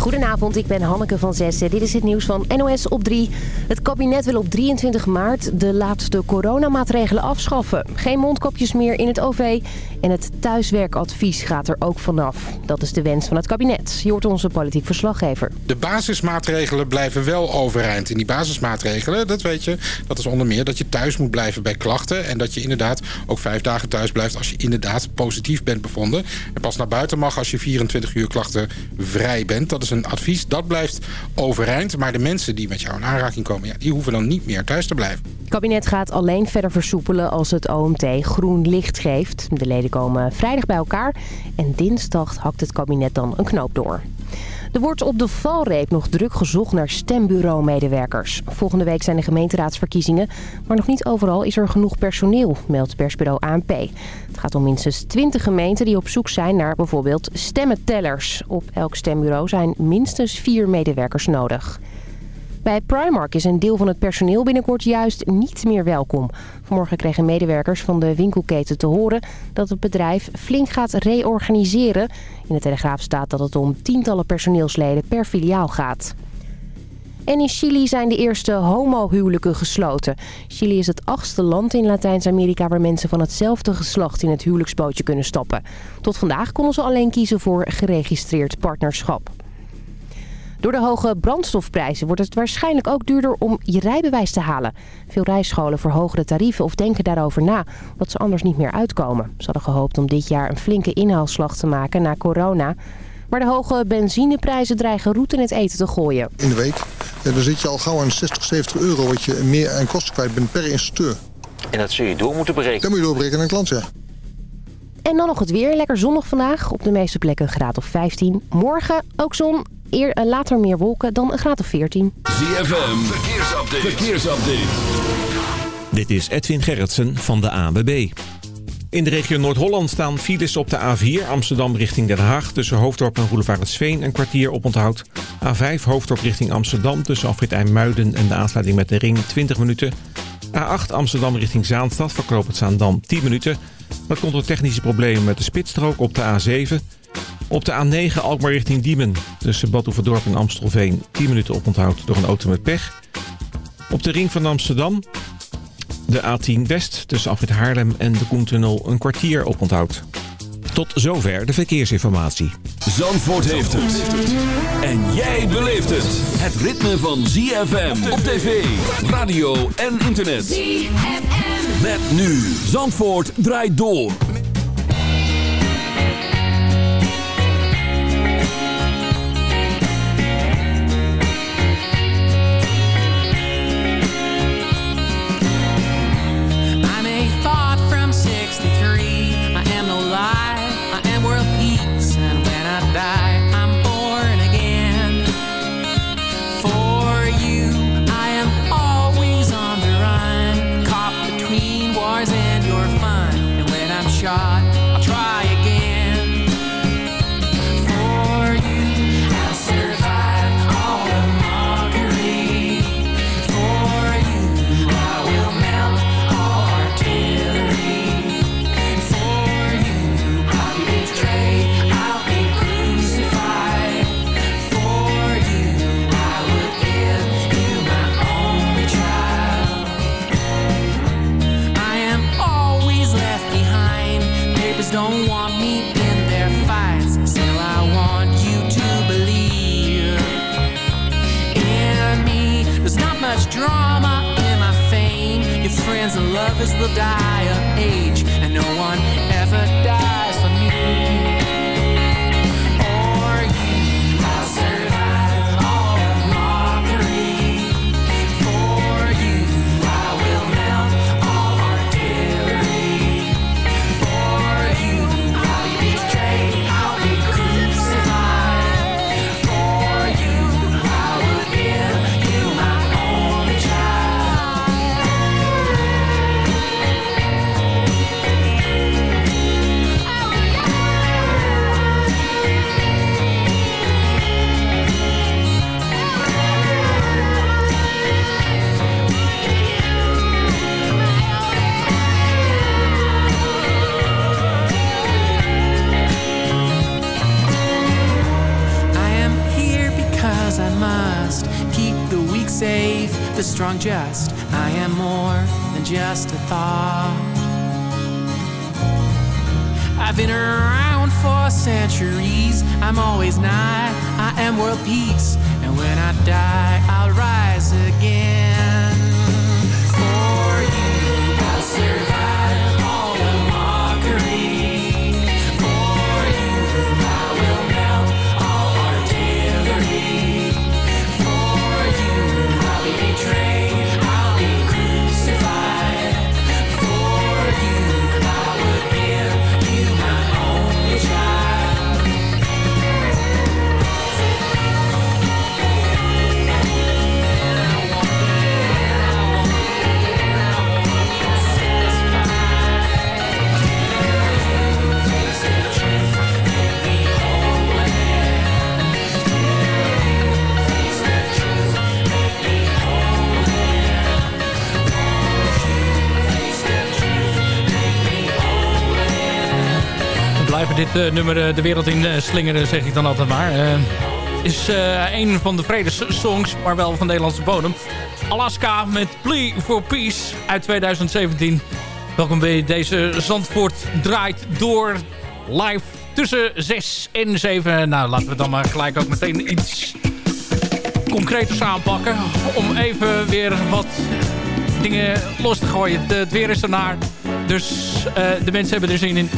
Goedenavond, ik ben Hanneke van Zessen. Dit is het nieuws van NOS op 3. Het kabinet wil op 23 maart de laatste coronamaatregelen afschaffen. Geen mondkapjes meer in het OV en het thuiswerkadvies gaat er ook vanaf. Dat is de wens van het kabinet. Je hoort onze politiek verslaggever. De basismaatregelen blijven wel overeind. En die basismaatregelen, dat weet je, dat is onder meer dat je thuis moet blijven bij klachten. En dat je inderdaad ook vijf dagen thuis blijft als je inderdaad positief bent bevonden. En pas naar buiten mag als je 24 uur klachten vrij bent. Dat is een advies, dat blijft overeind. Maar de mensen die met jou in aanraking komen, ja, die hoeven dan niet meer thuis te blijven. Het kabinet gaat alleen verder versoepelen als het OMT groen licht geeft. De leden komen vrijdag bij elkaar en dinsdag hakt het kabinet dan een knoop door. Er wordt op de valreep nog druk gezocht naar stembureau-medewerkers. Volgende week zijn de gemeenteraadsverkiezingen, maar nog niet overal is er genoeg personeel, meldt persbureau ANP. Het gaat om minstens 20 gemeenten die op zoek zijn naar bijvoorbeeld stemmentellers. Op elk stembureau zijn minstens vier medewerkers nodig. Bij Primark is een deel van het personeel binnenkort juist niet meer welkom. Vanmorgen kregen medewerkers van de winkelketen te horen dat het bedrijf flink gaat reorganiseren. In de Telegraaf staat dat het om tientallen personeelsleden per filiaal gaat. En in Chili zijn de eerste homohuwelijken gesloten. Chili is het achtste land in Latijns-Amerika waar mensen van hetzelfde geslacht in het huwelijksbootje kunnen stappen. Tot vandaag konden ze alleen kiezen voor geregistreerd partnerschap. Door de hoge brandstofprijzen wordt het waarschijnlijk ook duurder om je rijbewijs te halen. Veel rijscholen verhogen de tarieven of denken daarover na, omdat ze anders niet meer uitkomen. Ze hadden gehoopt om dit jaar een flinke inhaalslag te maken na corona. Maar de hoge benzineprijzen dreigen route in het eten te gooien. In de week dan zit je al gauw aan 60, 70 euro wat je meer aan kosten kwijt bent per installateur. En dat zul je door moeten berekenen? Dat moet je doorberekenen aan klant, ja. En dan nog het weer. Lekker zonnig vandaag. Op de meeste plekken een graad of 15. Morgen ook zon. Eer, eh, later meer wolken dan een graad of 14. ZFM. Verkeersupdate. Verkeersupdate. Dit is Edwin Gerritsen van de ANWB. In de regio Noord-Holland staan files op de A4 Amsterdam richting Den Haag... tussen Hoofddorp en Roelevaretsveen een kwartier op onthoud. A5 Hoofddorp richting Amsterdam tussen Afrit IJmuiden en de aansluiting met de ring 20 minuten. A8 Amsterdam richting Zaanstad het Zaandam 10 minuten. Dat komt door technische problemen met de spitsstrook op de A7... Op de A9 Alkmaar richting Diemen. Tussen Bad Oeverdorp en Amstelveen 10 minuten oponthoud door een auto met pech. Op de ring van Amsterdam de A10 West tussen Afrit Haarlem en de Koentunnel een kwartier oponthoud. Tot zover de verkeersinformatie. Zandvoort heeft het. En jij beleeft het. Het ritme van ZFM op tv, radio en internet. ZFM. Met nu. Zandvoort draait door. The dit eh, nummer eh, de wereld in eh, slingeren, zeg ik dan altijd maar. Is een van de vredessongs, maar wel van Nederlandse bodem. Alaska met Plea for Peace uit 2017. Welkom bij deze Zandvoort draait door live tussen 6 en 7. Nou, laten we dan maar gelijk ook meteen iets concreters aanpakken. Om even weer wat dingen los te gooien. Het, weer is ernaar. Dus de mensen hebben er zin in.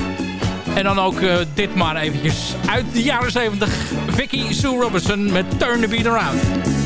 En dan ook eh, dit maar eventjes uit de jaren 70. Vicky Sue Robertson met Turn the Beat Around.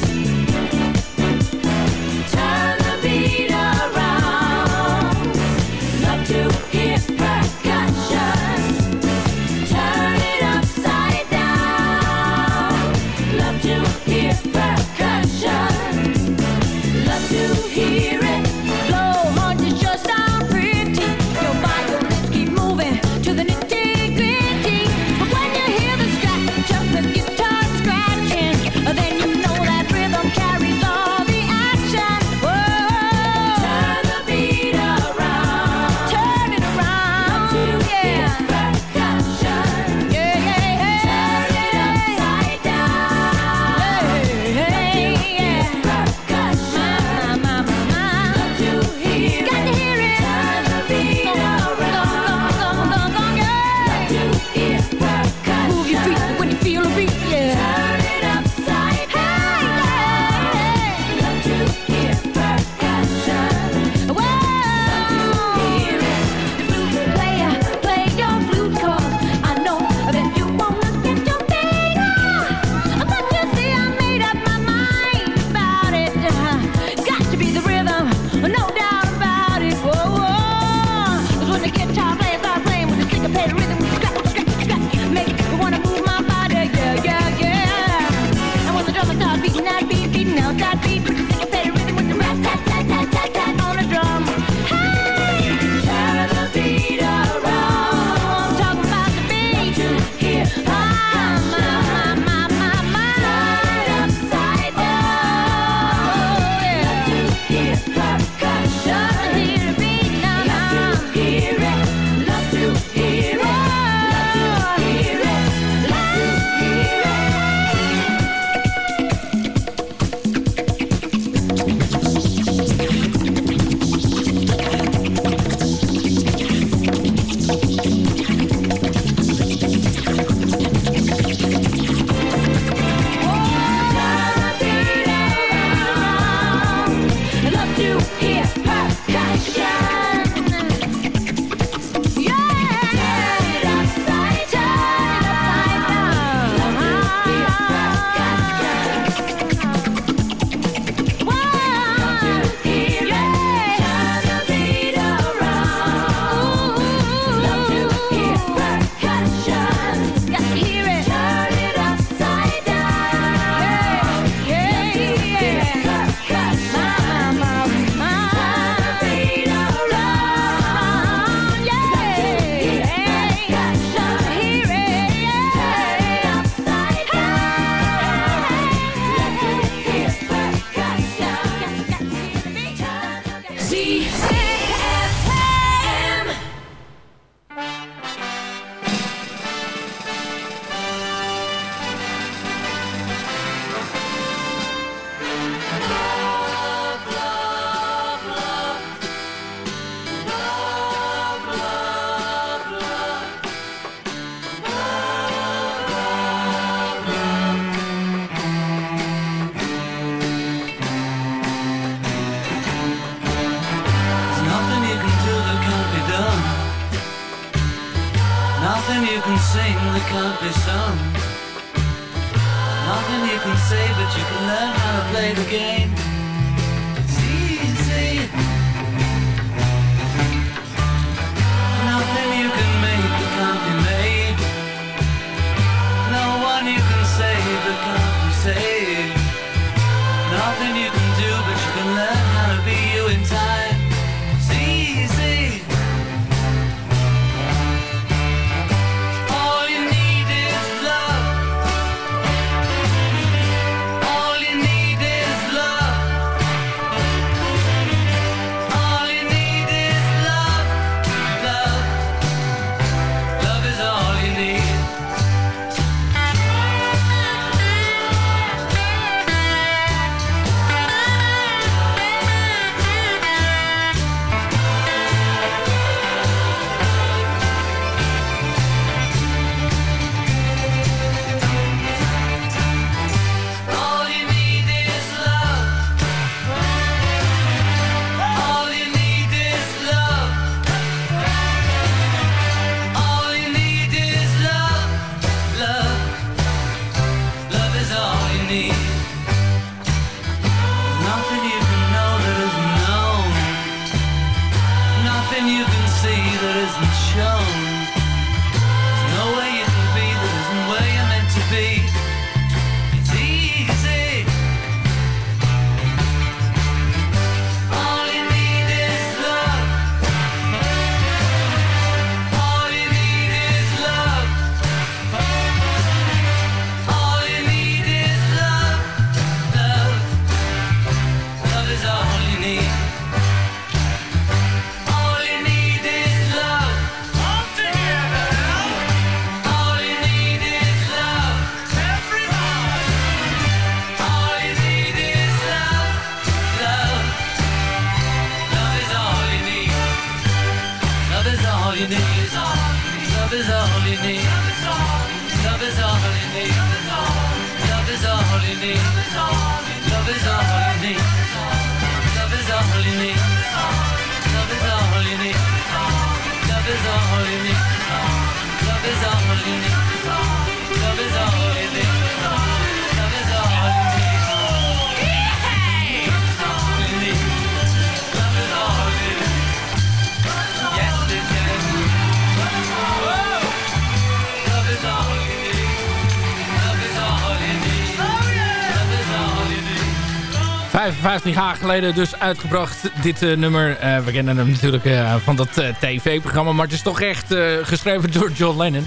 55 jaar geleden dus uitgebracht, dit eh, nummer. Eh, we kennen hem natuurlijk eh, van dat tv-programma, maar het is toch echt geschreven door John Lennon.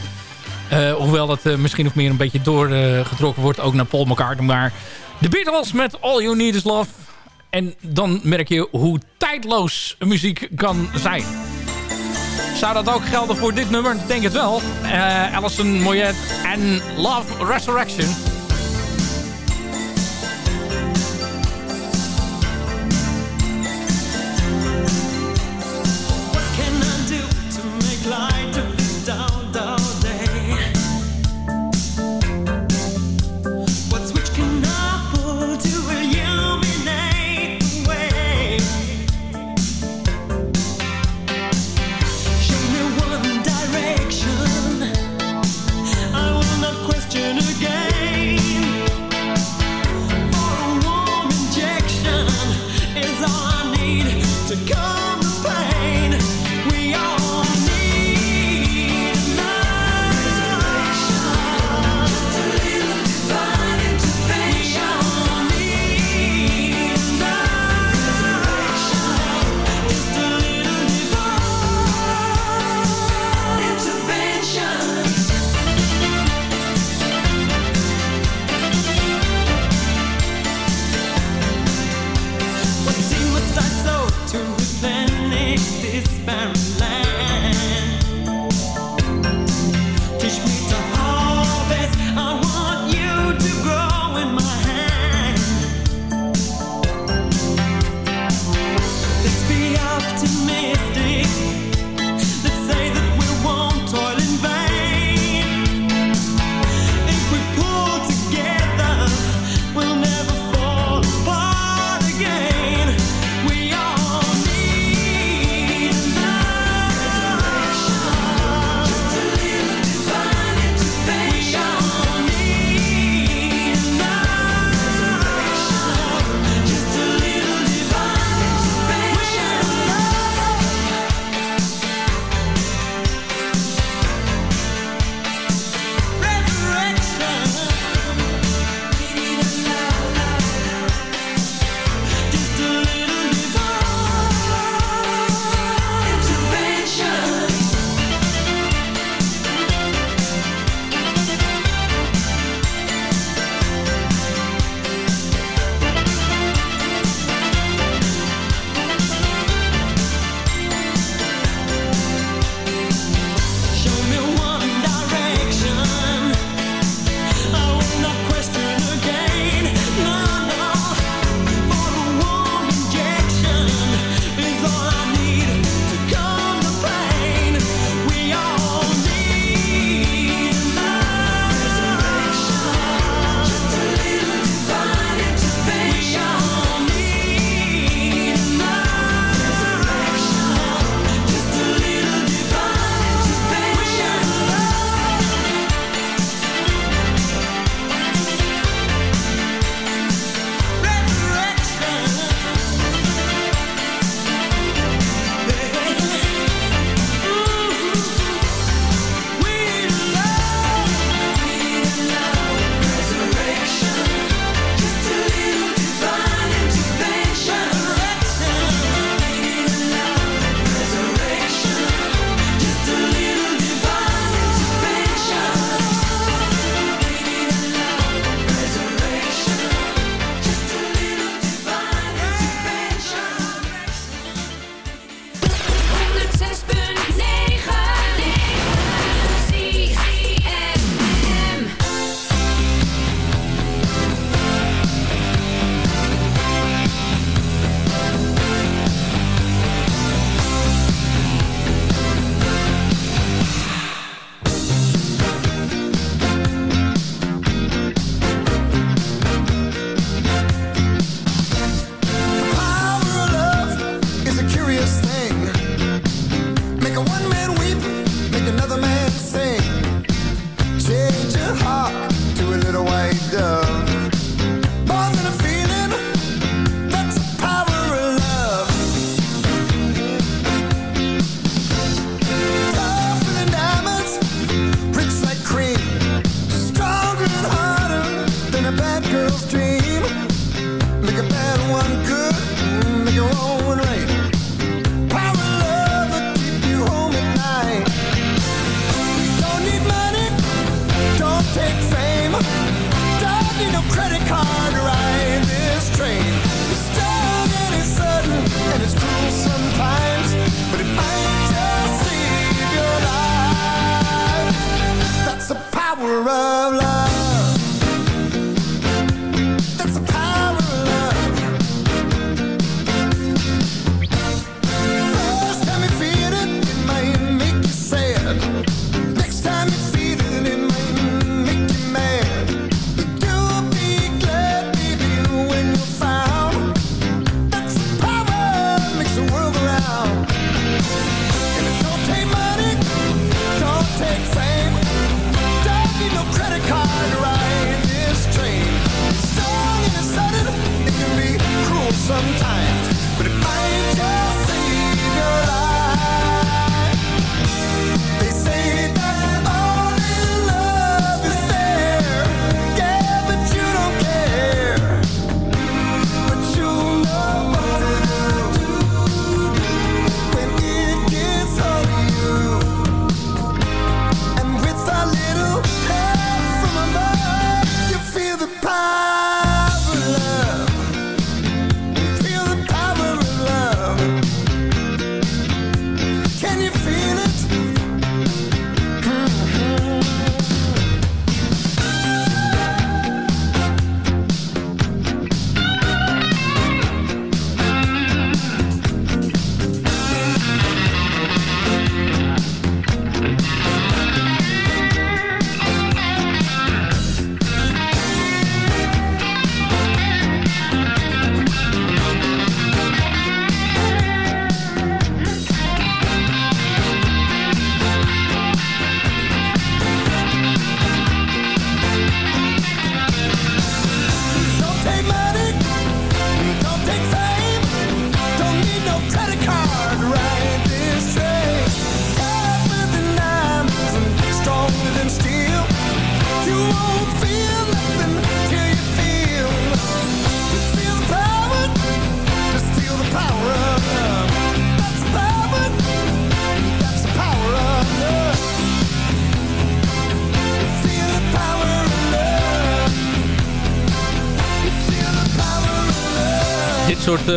hoewel dat misschien nog meer een beetje doorgetrokken wordt, ook naar Paul McCartney. Maar de Beatles met All You Need Is Love. En dan merk je hoe tijdloos muziek kan zijn. Zou dat ook gelden voor dit nummer? Ik denk het wel. Alison Moyet en Love Resurrection.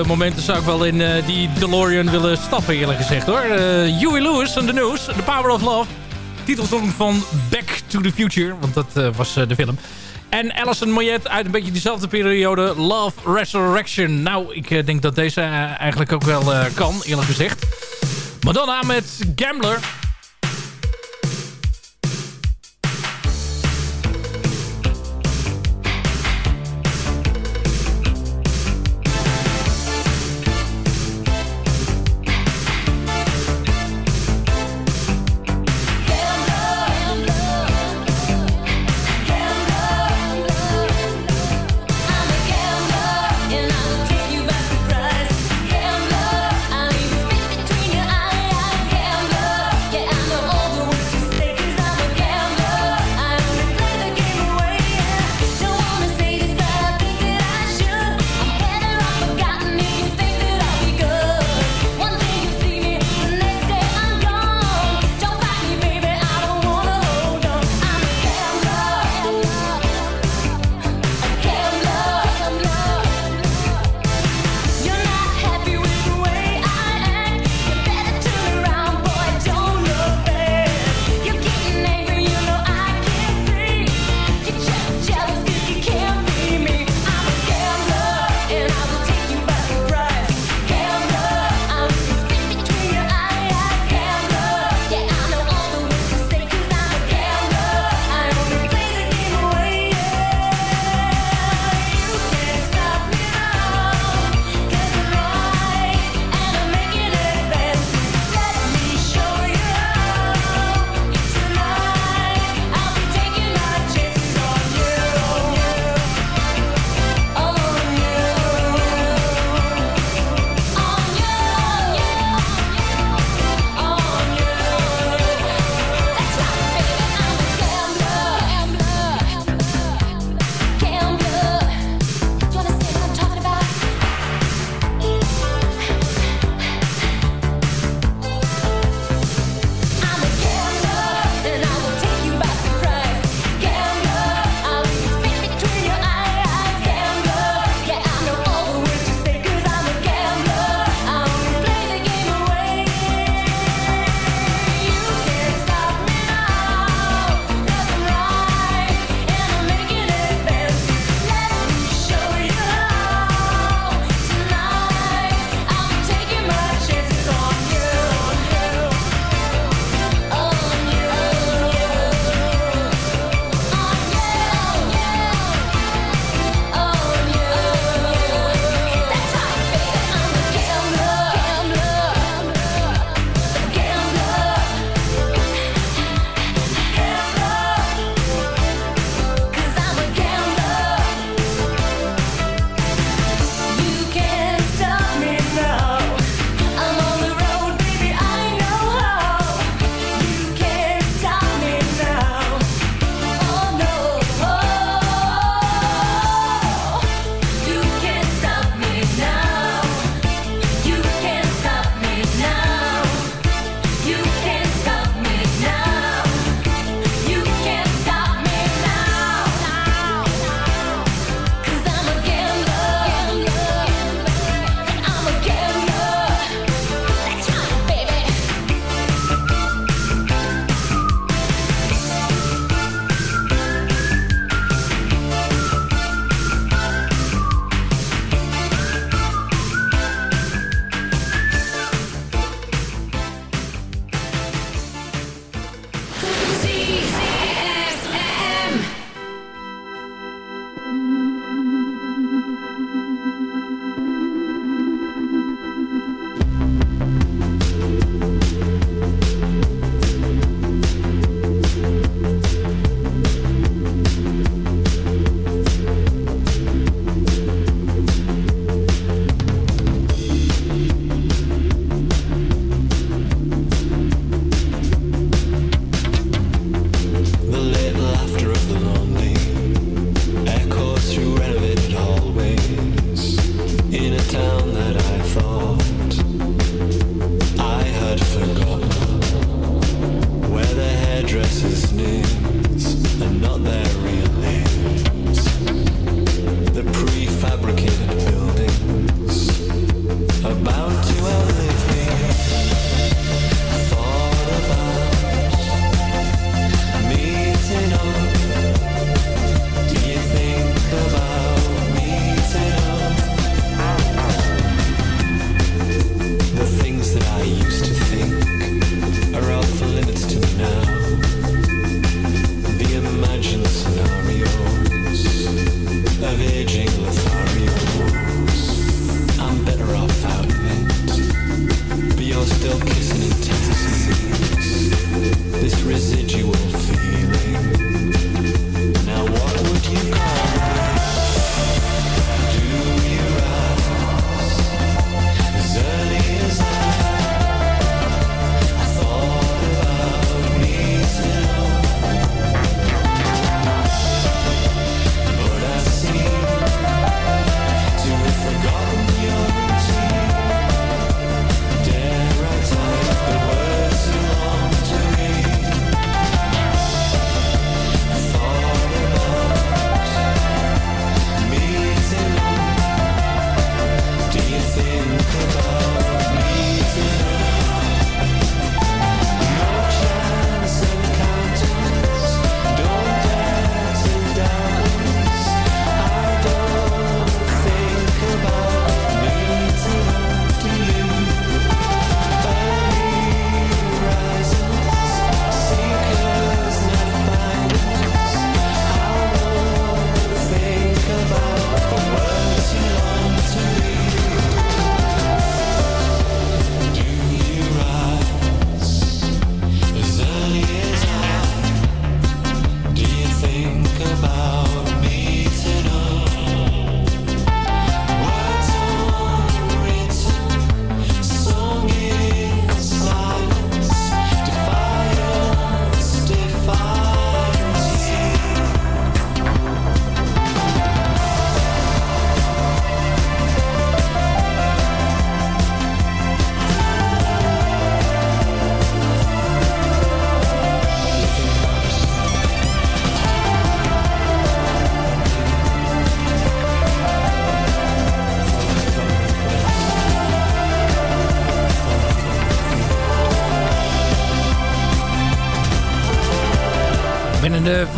momenten zou ik wel in eh, die DeLorean willen stappen eerlijk gezegd hoor. Eh, Huey Lewis en The News, The Power of Love. Titelsong van Back to the Future, want dat eh, was de film. En Alison Moyet uit een beetje diezelfde periode. Love Resurrection. Nou, ik denk dat deze eigenlijk ook wel kan, eerlijk gezegd. Madonna met Gambler.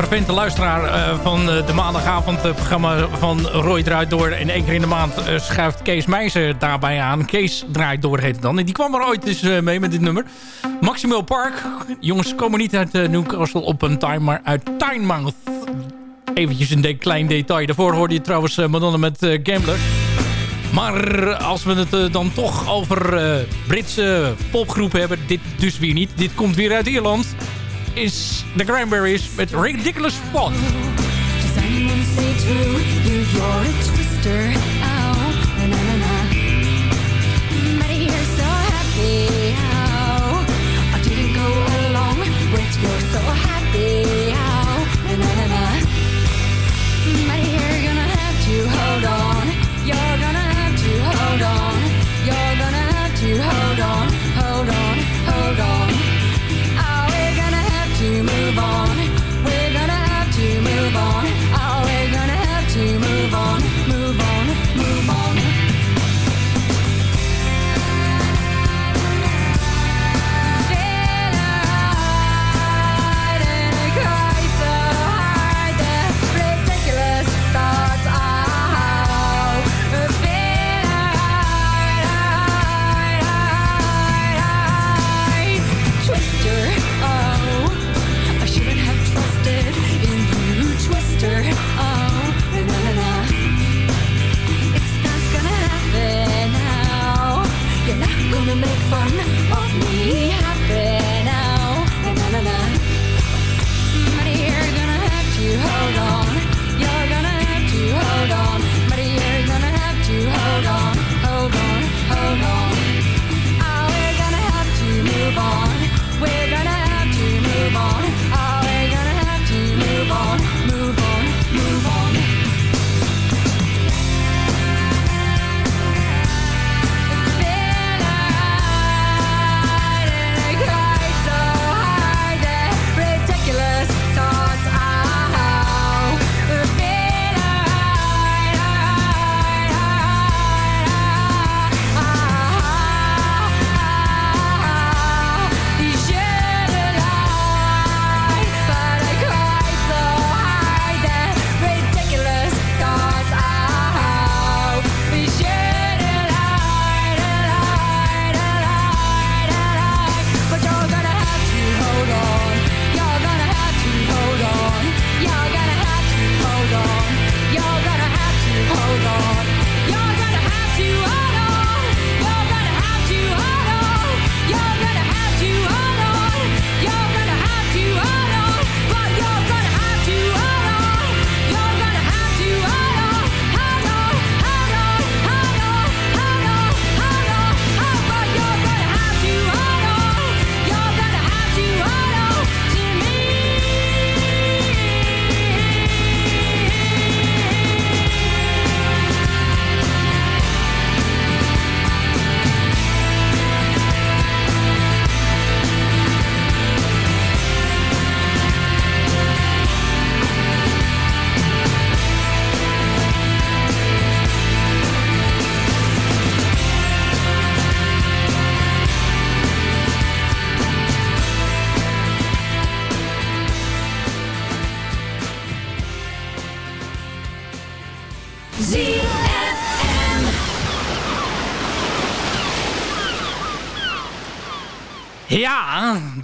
Vente luisteraar eh, van eh, de maandagavondprogramma eh, van Roy Draait Door. En één keer in de maand schuift Kees Meijzer daarbij aan. Kees Draait Door heet het dan. En die kwam er ooit dus mee met dit nummer. Maximal Park. Jongens komen niet uit Newcastle op een time, maar uit Tynemouth. Eventjes een klein detail. Daarvoor hoorde je trouwens Madonna met Gambler. Maar als we het dan toch over Britse popgroepen hebben... dit dus weer niet. Dit komt weer uit Ierland is The Cranberries met Ridiculous Fun. Does anyone say true? You're a twister.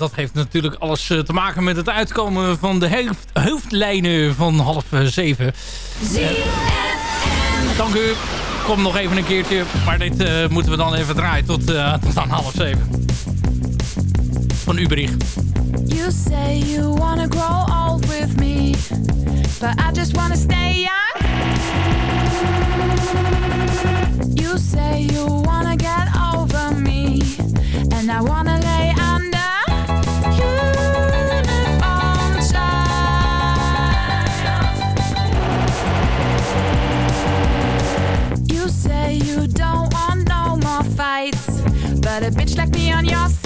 Dat heeft natuurlijk alles eh, te maken met het uitkomen van de hoofd- hoofdlijnen van half eh, zeven. Dank u. Kom nog even een keertje. Maar dit eh, moeten we dan even draaien tot, eh, tot aan half zeven. Van Uberich. You say you wanna grow old with me, but I just wanna stay young. You say you wanna get over me, and I wanna lay a bitch like me on your side.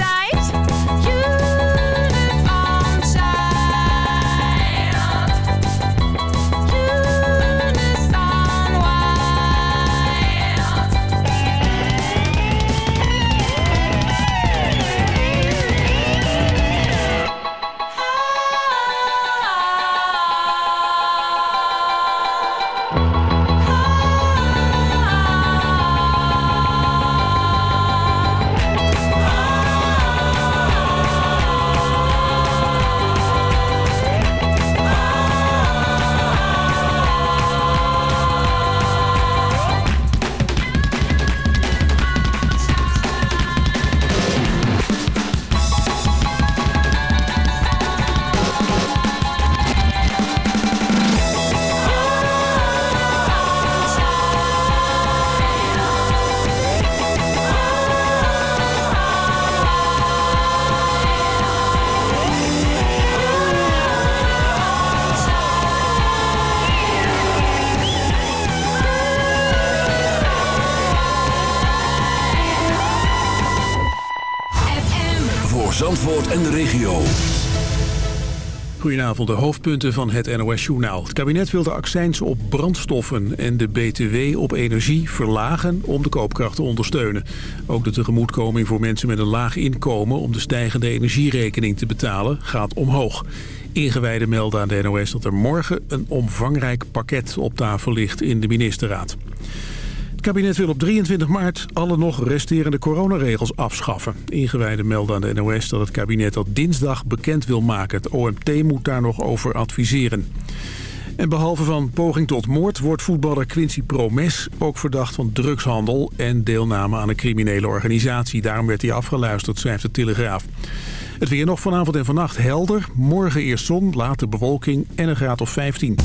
De hoofdpunten van het NOS-journaal. Het kabinet wil de accijns op brandstoffen en de BTW op energie verlagen om de koopkracht te ondersteunen. Ook de tegemoetkoming voor mensen met een laag inkomen om de stijgende energierekening te betalen gaat omhoog. Ingewijden melden aan de NOS dat er morgen een omvangrijk pakket op tafel ligt in de ministerraad. Kabinet wil op 23 maart alle nog resterende coronaregels afschaffen. Ingewijden melden aan de NOS dat het kabinet dat dinsdag bekend wil maken. Het OMT moet daar nog over adviseren. En behalve van poging tot moord wordt voetballer Quincy Promes ook verdacht van drugshandel en deelname aan een criminele organisatie. Daarom werd hij afgeluisterd, schrijft de Telegraaf. Het weer nog vanavond en vannacht helder. Morgen eerst zon, later bewolking en een graad of 15.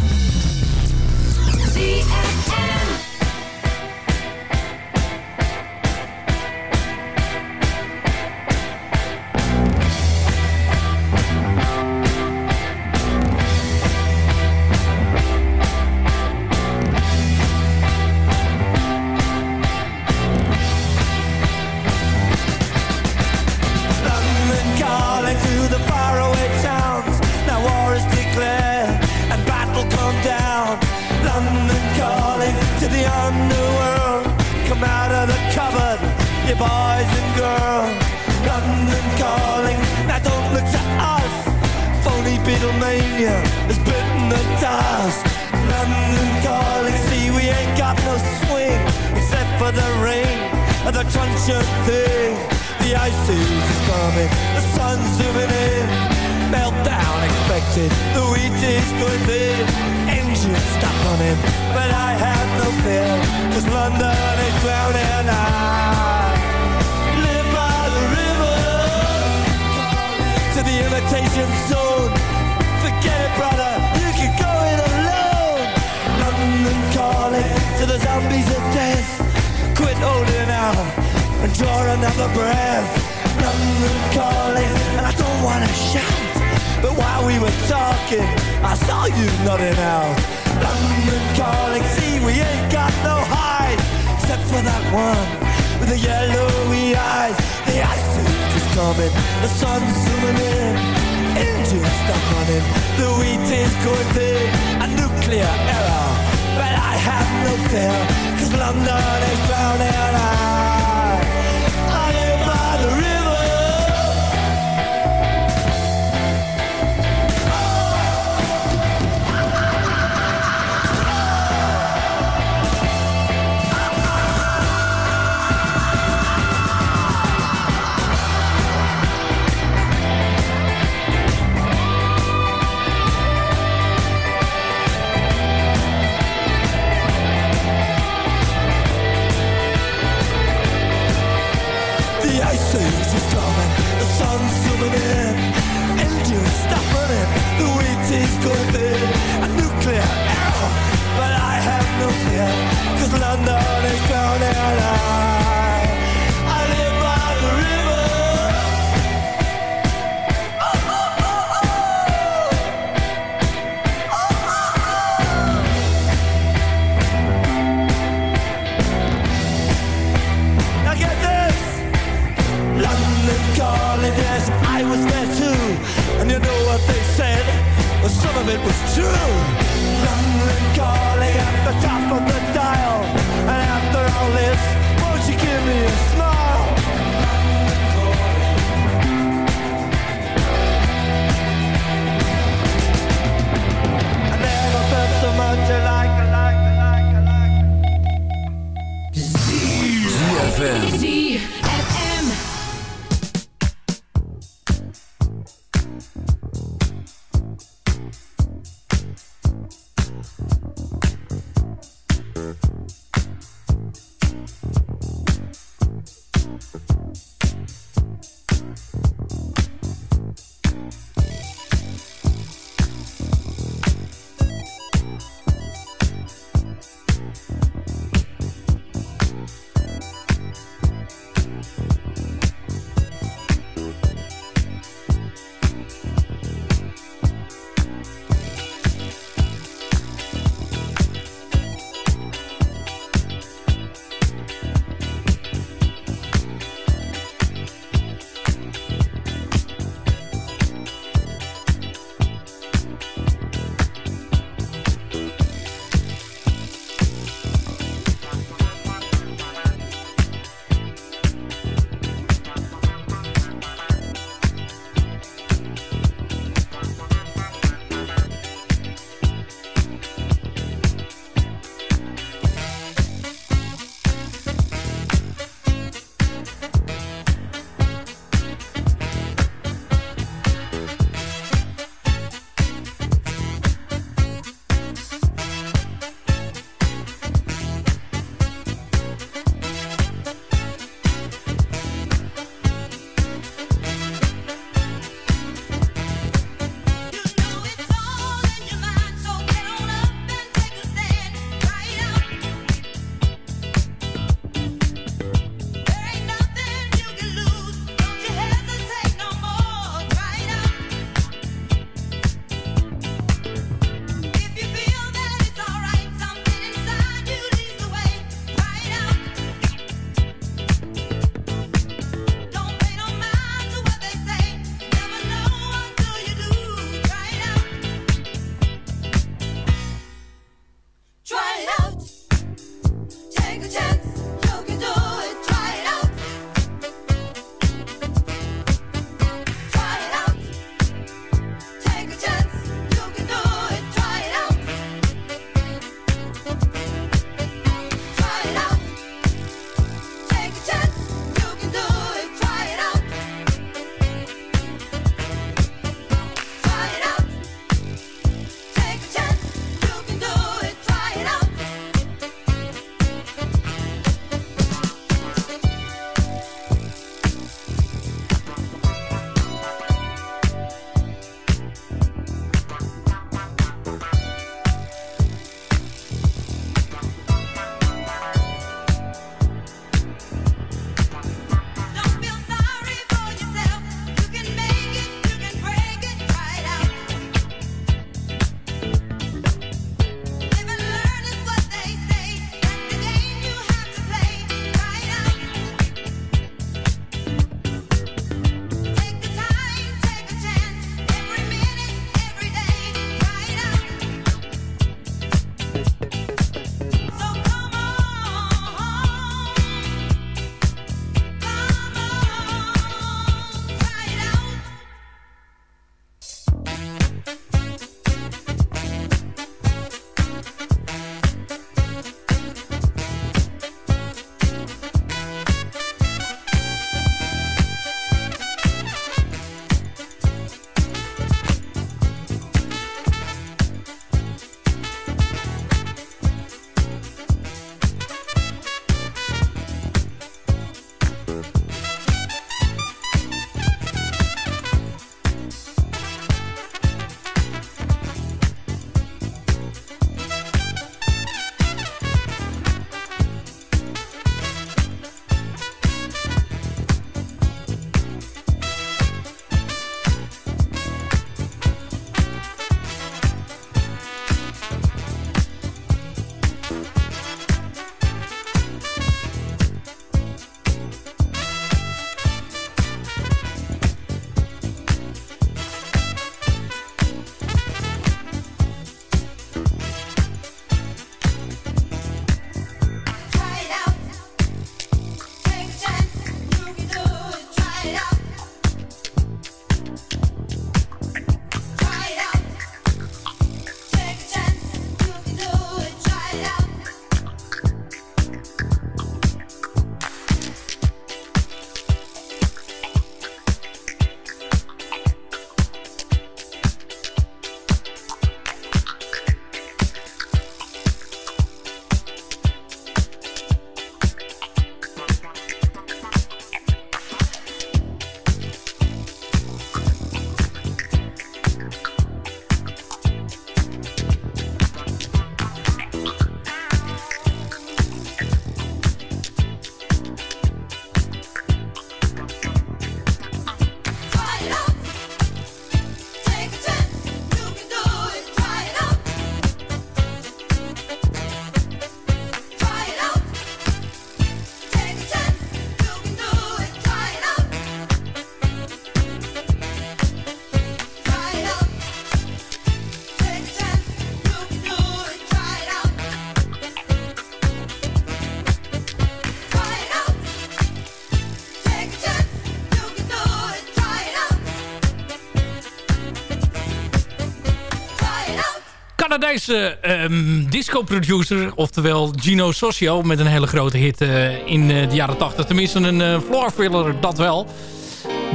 Canadese um, ehm, disco-producer, oftewel Gino Socio... met een hele grote hit eh, in eh, de jaren 80. Tenminste, een eh, uh, floor filler, dat wel.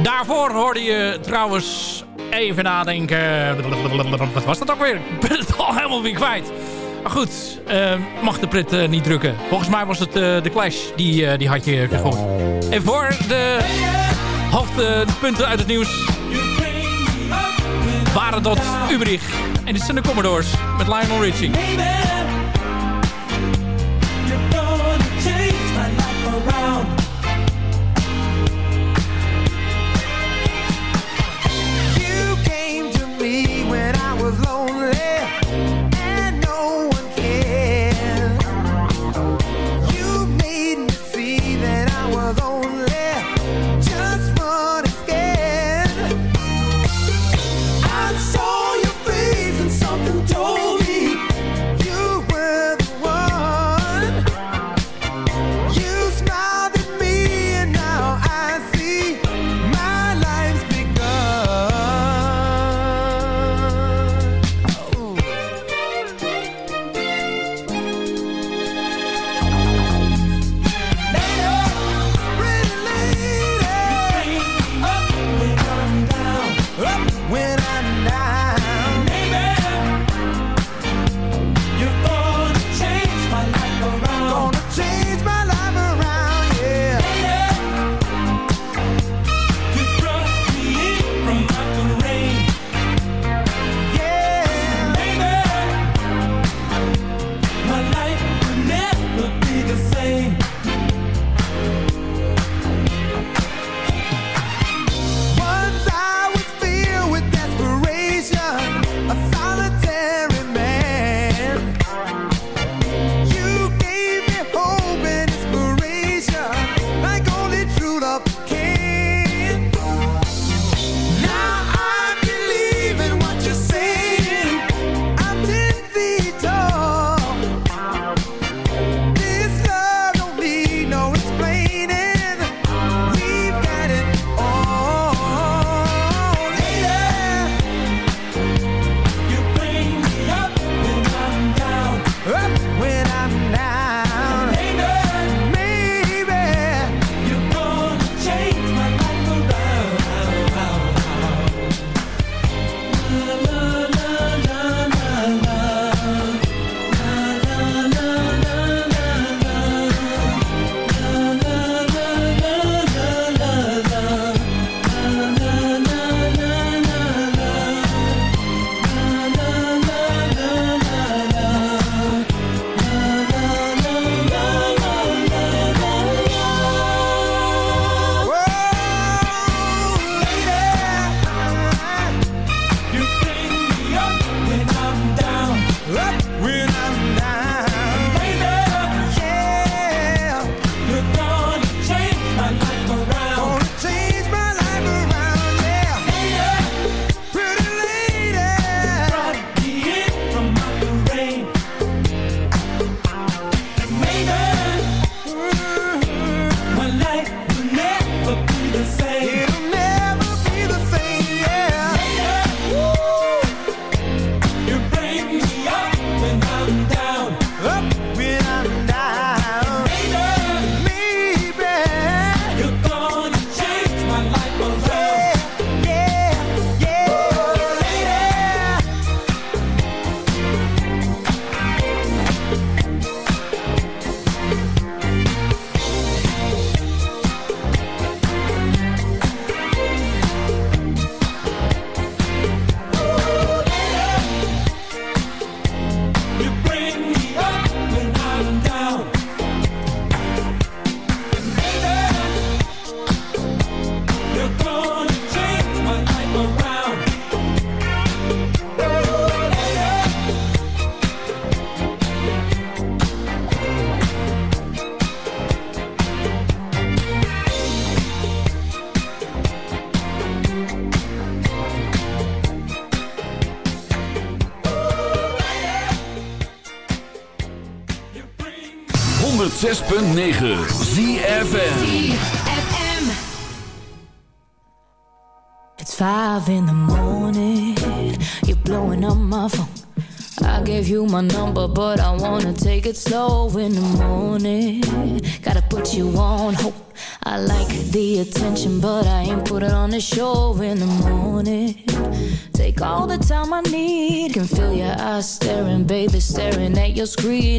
Daarvoor hoorde je trouwens even nadenken... Wat was dat ook weer? Ik ben het al helemaal weer kwijt. Maar goed, ehm, mag de pret niet drukken. Volgens mij was het de Clash, die, die had je gehoord. En voor de hoofdpunten uit het nieuws... waren dat Ubrich... En dit zijn de Commodores met Lionel Richie. 106.9 ZFN It's five in the morning. You're blowing up my phone. I gave you my number But I wanna take it slow in the morning. Gotta put you on hold. I like the attention, but I ain't put it on the show in the morning. Take all the time I need. Can feel your eyes staring, baby, staring at your screen.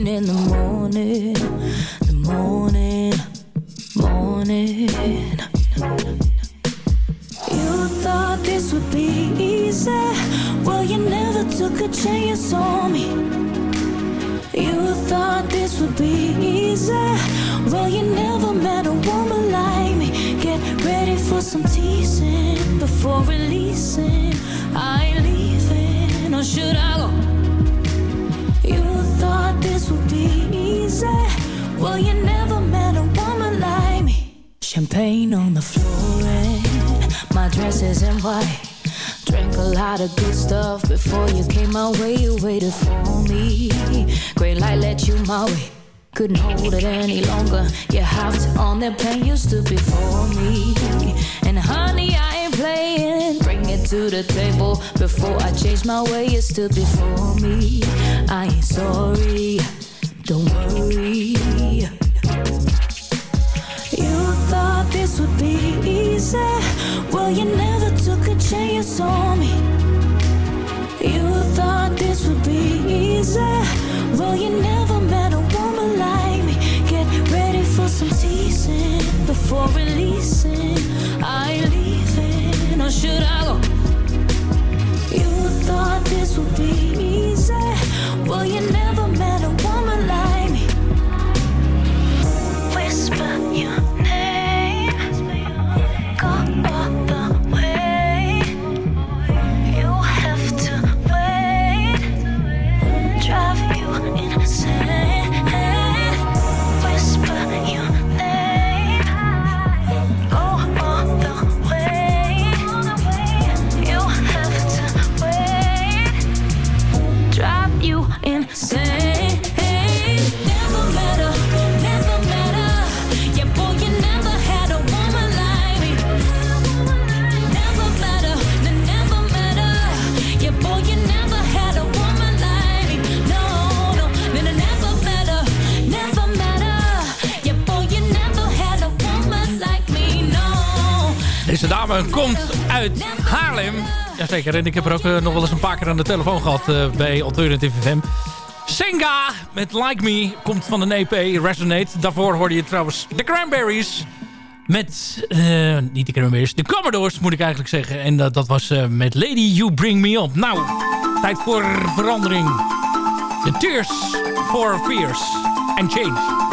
White. Drank a lot of good stuff before you came my way. You waited for me. Great light let you my way. Couldn't hold it any longer. You hopped on that plane, you stood before me. And honey, I ain't playing. Bring it to the table before I change my way. You stood before me. I ain't sorry. Don't worry. This would be easy. Well, you never took a chance on me. You thought this would be easy. Well, you never met a woman like me. Get ready for some teasing before releasing. I leaving, or should I go? You thought this would be easy. Well, you never Deze dame komt uit Haarlem. Jazeker, en ik heb er ook eh, nog wel eens een paar keer aan de telefoon gehad eh, bij Alternative FM. Senga met Like Me komt van een EP, Resonate. Daarvoor hoorde je trouwens de Cranberries. Met, eh, niet de Cranberries, de Commodores moet ik eigenlijk zeggen. En dat, dat was met Lady You Bring Me Up. Nou, tijd voor verandering. The Tears for Fears and Change.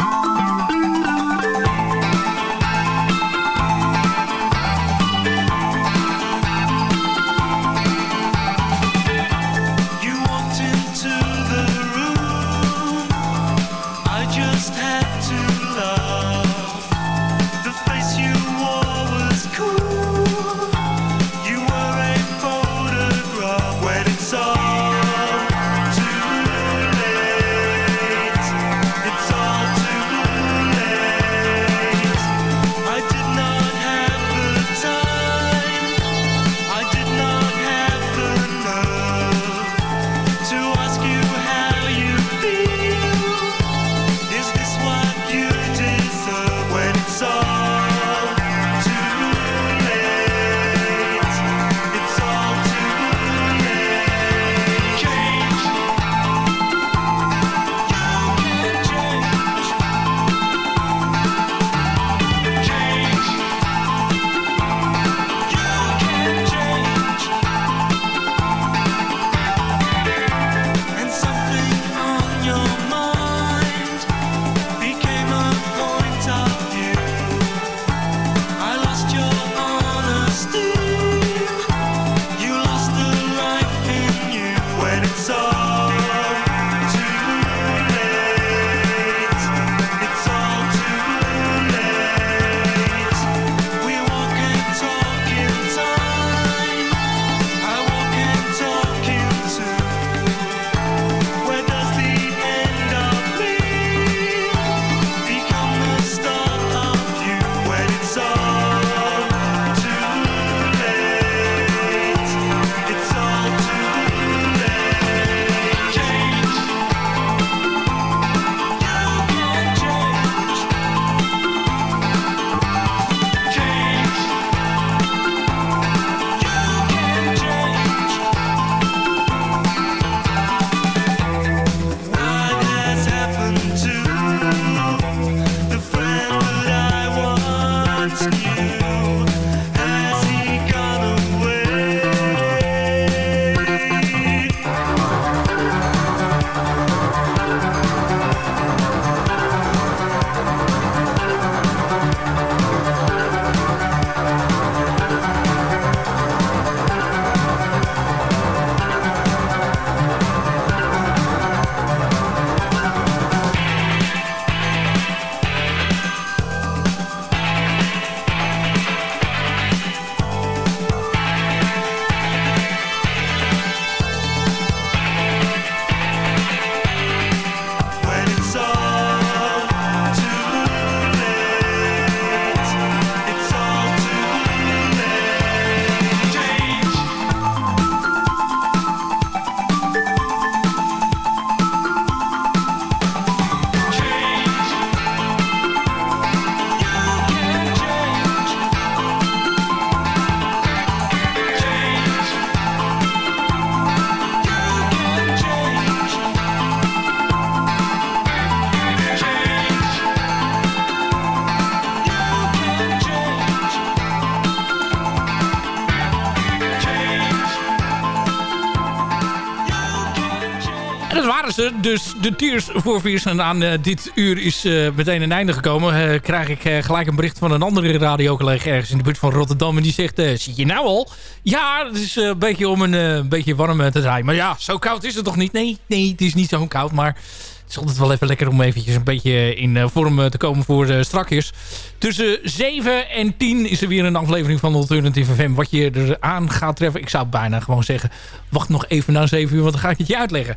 Dus de Tears for Fears. En aan eh, dit uur is eh, meteen een einde gekomen. Eh, krijg ik gelijk een bericht van een andere radiocollega ergens in de buurt van Rotterdam. En die zegt, zit je nou al? Ja, het is een beetje om een beetje warm te draaien. Maar ja, zo koud is het toch niet? Nee, nee, het is niet zo koud. Maar het is altijd wel even lekker om eventjes een beetje in vorm te komen voor uh, strakjes. Tussen 7 en 10 is er weer een aflevering van Alternative FM. Wat je eraan gaat treffen. Ik zou bijna gewoon zeggen, wacht nog even na 7 uur, want dan ga ik het je uitleggen.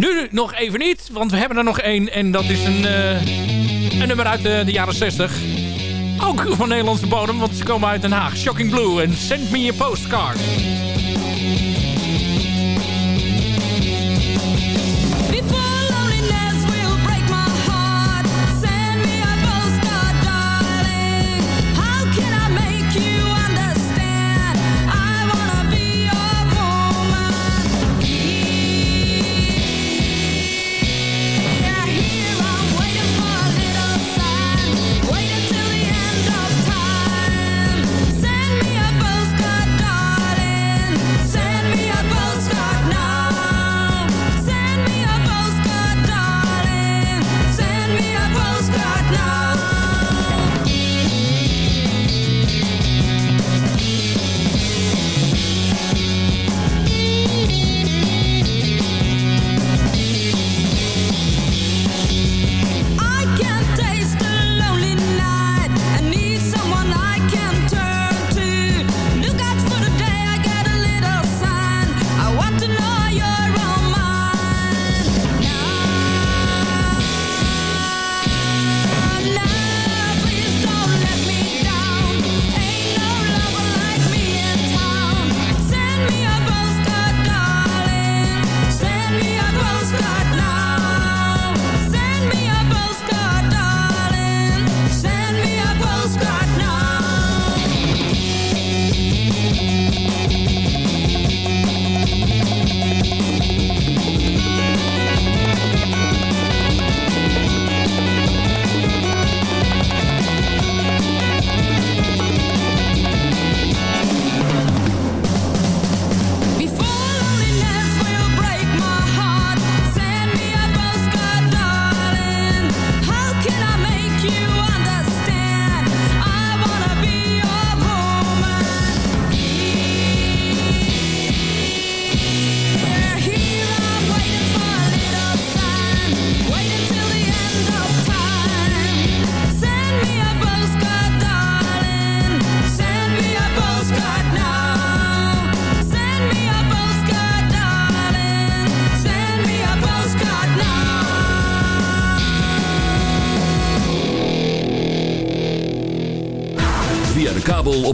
Nu nog even niet, want we hebben er nog één. En dat is een, eh, een nummer uit de, de jaren 60. Ook van Nederlandse bodem, want ze komen uit Den Haag. Shocking Blue en Send Me a Postcard.